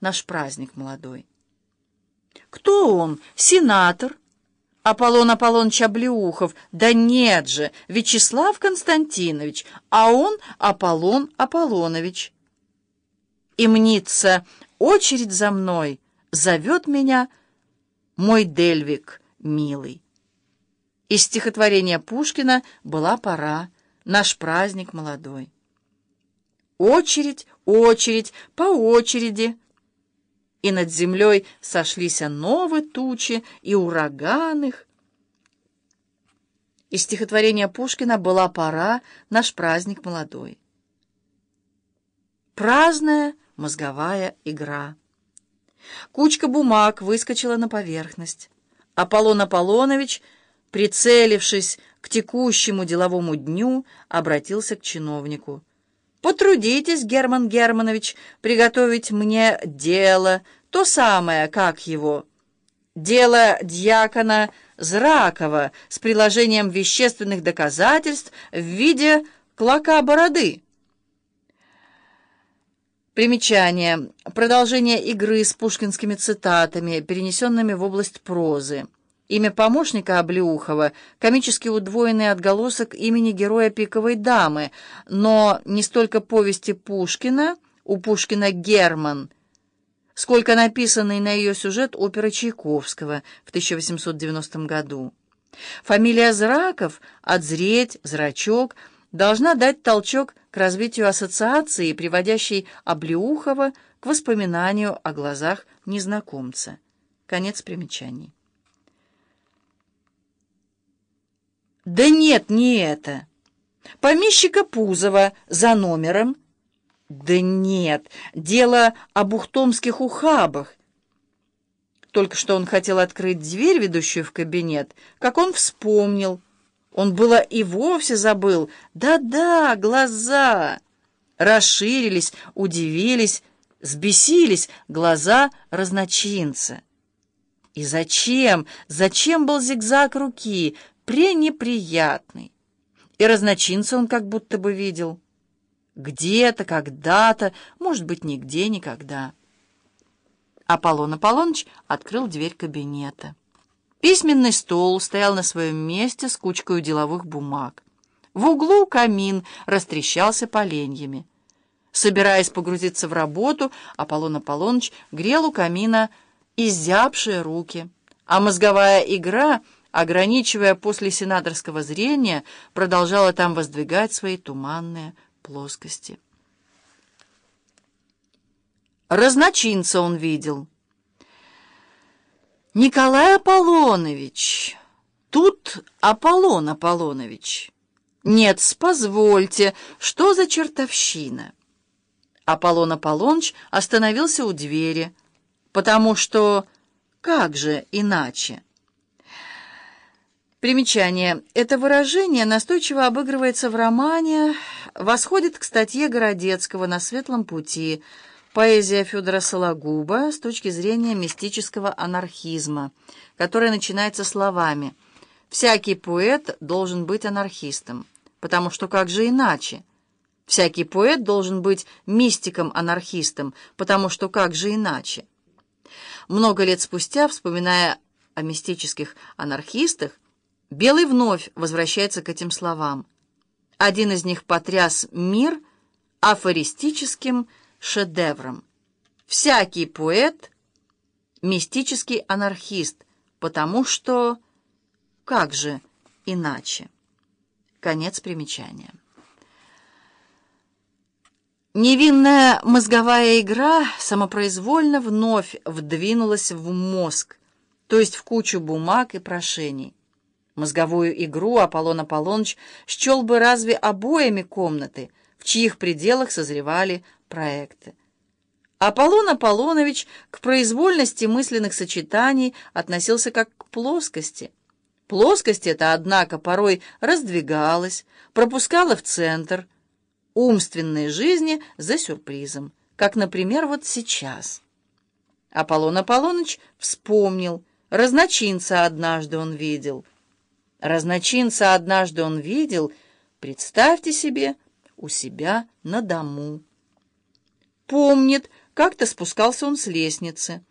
наш праздник молодой. Кто он? Сенатор? Аполлон Аполлоныч Облеухов. Да нет же, Вячеслав Константинович, а он Аполлон Аполлонович. И мнится, очередь за мной, зовет меня мой Дельвик милый. Из стихотворения Пушкина «Была пора», наш праздник молодой. Очередь, очередь, по очереди. И над землей сошлись новые тучи и ураганых. Из стихотворения Пушкина «Была пора», наш праздник молодой. Праздная мозговая игра. Кучка бумаг выскочила на поверхность. Аполлон Аполлонович, прицелившись к текущему деловому дню, обратился к чиновнику. «Потрудитесь, Герман Германович, приготовить мне дело, то самое, как его, дело дьякона Зракова с приложением вещественных доказательств в виде клока бороды». Примечание. Продолжение игры с пушкинскими цитатами, перенесенными в область прозы. Имя помощника Облеухова — комически удвоенный отголосок имени героя «Пиковой дамы», но не столько повести Пушкина, у Пушкина Герман, сколько написанный на ее сюжет оперы Чайковского в 1890 году. Фамилия Зраков «Отзреть», «Зрачок» должна дать толчок к развитию ассоциации, приводящей Облеухова к воспоминанию о глазах незнакомца. Конец примечаний. Да нет, не это. Помещика Пузова за номером. Да нет, дело об ухтомских ухабах. Только что он хотел открыть дверь, ведущую в кабинет, как он вспомнил. Он было и вовсе забыл. Да-да, глаза. Расширились, удивились, сбесились глаза разночинца. И зачем, зачем был зигзаг руки? Пренеприятный. И разночинца он как будто бы видел. Где-то, когда-то, может быть, нигде, никогда. Аполлон Аполлоныч открыл дверь кабинета. Письменный стол стоял на своем месте с кучкой деловых бумаг. В углу камин растрещался поленьями. Собираясь погрузиться в работу, Аполлон Аполлоныч грел у камина изябшие руки, а мозговая игра — ограничивая после сенаторского зрения, продолжала там воздвигать свои туманные плоскости. Разночинца он видел. Николай Аполлонович, тут Аполлон Аполлонович. Нет, позвольте, что за чертовщина? Аполлон Аполлоныч остановился у двери, потому что как же иначе? Примечание. Это выражение настойчиво обыгрывается в романе, восходит к статье Городецкого «На светлом пути», поэзия Федора Сологуба с точки зрения мистического анархизма, которая начинается словами «Всякий поэт должен быть анархистом, потому что как же иначе?» Всякий поэт должен быть мистиком-анархистом, потому что как же иначе? Много лет спустя, вспоминая о мистических анархистах, Белый вновь возвращается к этим словам. Один из них потряс мир афористическим шедевром. Всякий поэт — мистический анархист, потому что... Как же иначе? Конец примечания. Невинная мозговая игра самопроизвольно вновь вдвинулась в мозг, то есть в кучу бумаг и прошений. Мозговую игру Аполлон Аполлоныч счел бы разве обоями комнаты, в чьих пределах созревали проекты. Аполлон Аполлонович к произвольности мысленных сочетаний относился как к плоскости. Плоскость эта, однако, порой раздвигалась, пропускала в центр умственной жизни за сюрпризом, как, например, вот сейчас. Аполлон Аполлоныч вспомнил, разночинца однажды он видел — Разночинца однажды он видел, представьте себе, у себя на дому. Помнит, Как-то спускался он с лестницы.